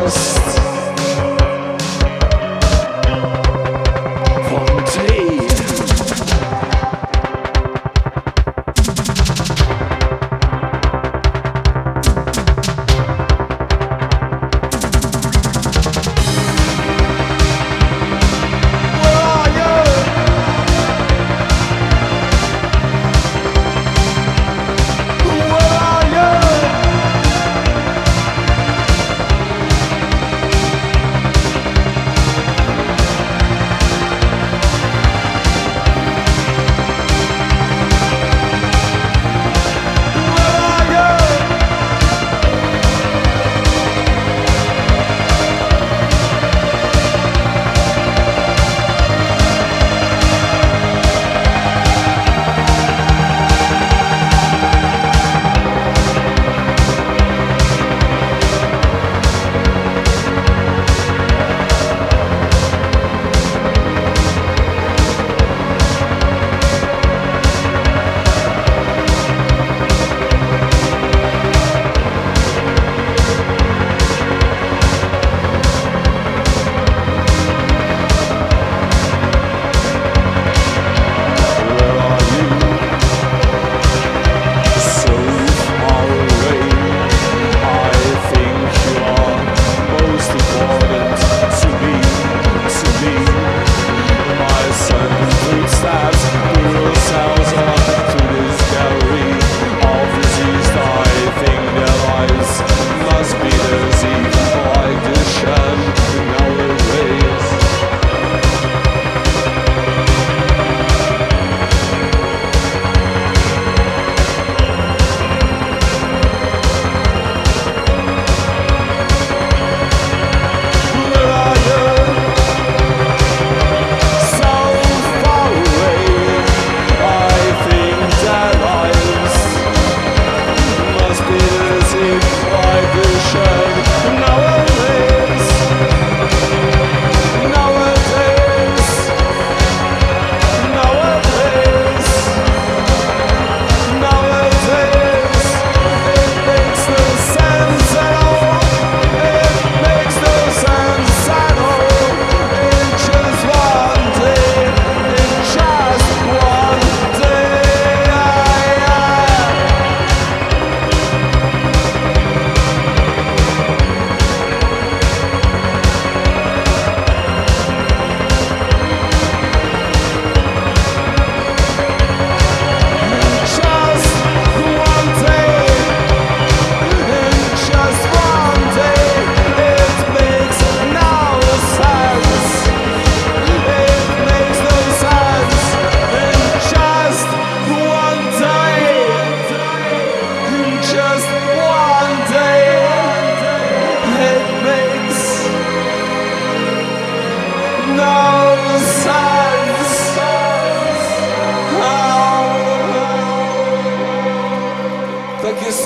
house.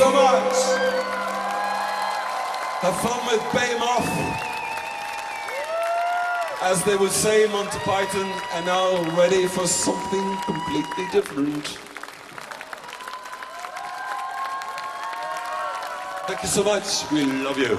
so much. Have fun with Baymoth. As they would say, Monty Python and now ready for something completely different. Thank you so much. We love you.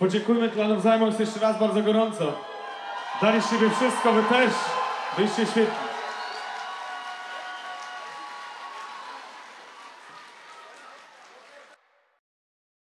Podziękujmy dla nawzajem jeszcze raz bardzo gorąco. Daliście siebie wszystko, wy też. Byliście świetni.